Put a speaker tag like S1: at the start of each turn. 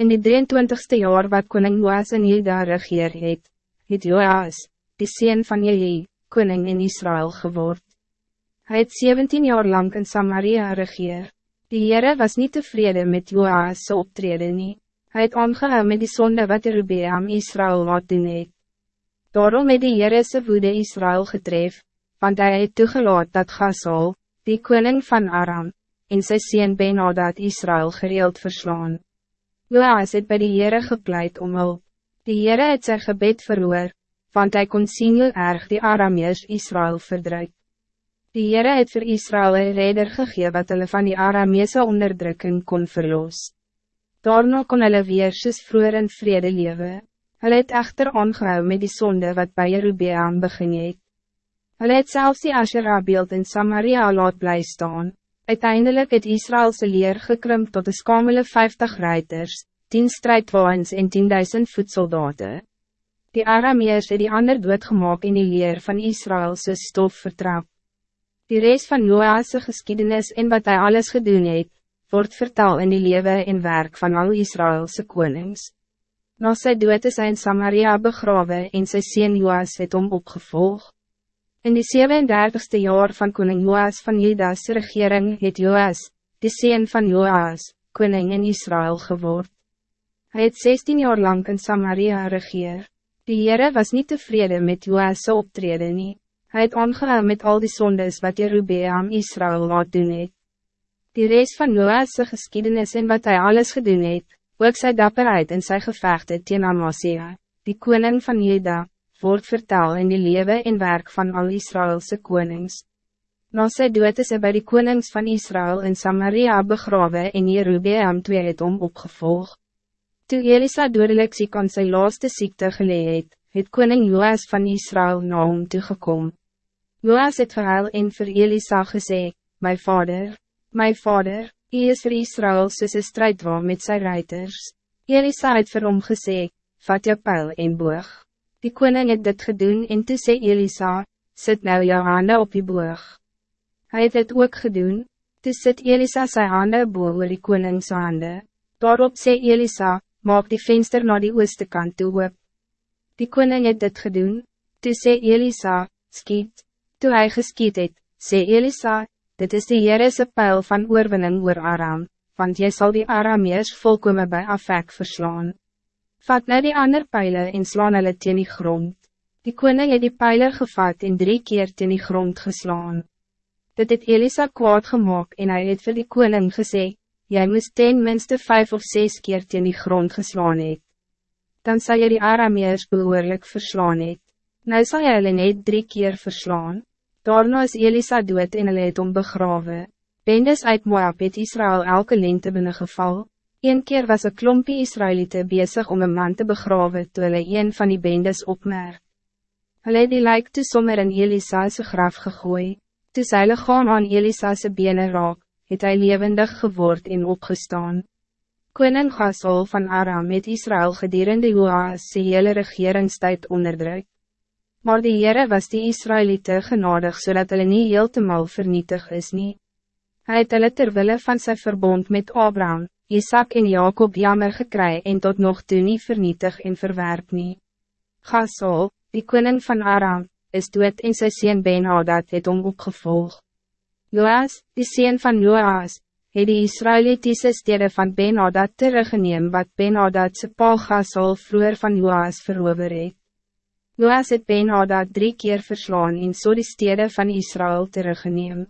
S1: In die 23ste jaar wat koning Joas in Juda regeer het, het Joas, die sien van Jehi, koning in Israël geword. Hij het 17 jaar lang in Samaria regeer. Die Heere was niet tevreden met Joas' optreden nie. Hij het aangehou met die zonde wat Jerubeam Israël wat doen het. Daarom het die Heere sy woede Israël getref, want hij het toegelaat dat Gasol, die koning van Aram, en sy sien Benadad Israël gereeld verslaan. Joas het by die Heere gepleit om hulp. Die Heere het sy gebed verhoor, want hij kon sien hoe erg die Arameers Israël verdruk. Die Heere het vir Israël een redder gegee wat hulle van die Arameese onderdrukking kon verloos. Daarna kon hulle weer soos vroeger in vrede lewe. Hulle het echter aangehou met die zonde wat bij Jerubeam begin het. Hulle het selfs die Asherah beeld in Samaria laat bly staan. Uiteindelijk het Israëlse leer gekrimp tot de skamele 50 ruiters, 10 strijdwaans en 10.000 voedsoldaten. Die Arameers het die ander doodgemaak in die leer van Israëlse stof vertrap. Die rest van Noah's geschiedenis en wat hij alles gedoen het, wordt vertaal in die leven en werk van al Israëlse konings. Na sy dood is hy in Samaria begrawe en sy sien Joas het om opgevolgd. In die 37ste jaar van koning Joas van Judas regering het Joas, die sien van Joas, koning in Israël geword. Hij het 16 jaar lang in Samaria regeer. Die Heere was niet tevreden met Joas' optreden nie. Hij het aangehou met al die zondes wat Jerubeam Israël laat doen het. Die reis van Joas' geschiedenis en wat hij alles gedoen het, ook sy dapperheid en sy gevechte teen Amasia, die koning van Juda, wordt vertaal in die leven en werk van al Israëlse konings. Na sy dood is hy by die konings van Israël in Samaria begrawe en Jerubeam twee het om opgevolg. Toe Elisa dodelijk ziek aan sy laaste ziekte geleid het, het koning Joas van Israël na hom toegekom. Joas het gehuil en vir Elisa gesê, My vader, my vader, hy is vir Israël soos een strijdwa met sy ruiters. Elisa het vir hom gesê, vat jou pijl en boog. Die koning het dit gedoen en toe sê Elisa, sit nou jou hande op die boog. Hij het dit ook gedoen, toe sit Elisa sy hande boog oor die koningse hande. Daarop sê Elisa, maak die venster naar die ooste kant toe op. Die koning het dit gedoen, toe sê Elisa, skiet. Toe hy geskiet het, sê Elisa, dit is die Heerese pijl van oorwinning oor Aram, want jy zal die Arameers volkomen bij Afek verslaan. Vat nou die ander pijlen en slaan hulle teen die grond. Die koning het die pijler gevat en drie keer teen die grond geslaan. Dit het Elisa kwaad gemaakt en hij het vir die koning gesê, Jy moest ten minste vijf of zes keer teen die grond geslaan het. Dan zal je die Arameers behoorlijk verslaan het. Nou sal jy hulle net drie keer verslaan. Daarna is Elisa dood en hulle het om begrawe. Bendes uit Moab het Israël elke lente binnengeval. Een keer was een klompie Israëlieten bezig om een man te begraven toe hulle een van die bendes opmerk. Hulle die lijk toe sommer in Elisa's graf gegooi, toe sy lichaam aan Elisa's benen raak, het hy levendig geword en opgestaan. Koning Gasol van Aram het Israël gedurende Joas sy hele regeringstijd onderdruk. Maar die Heere was die Israëlieten genadig zodat hulle nie heeltemal vernietig is nie. Hy het hulle terwille van zijn verbond met Abraham, Isaac en Jacob jammer gekry en tot nog toe nie vernietig en verwerp nie. Gasol, die koning van Aram, is dood en sy sien Ben-Hadad het om opgevolg. Joas, die sien van Joas, het die Israelitiese stede van Ben-Hadad teruggeneem wat Ben-Hadad sy pa Gasol vroeger van Joas verover het. Joas het Ben-Hadad drie keer verslaan en so die stede van Israël teruggeneem.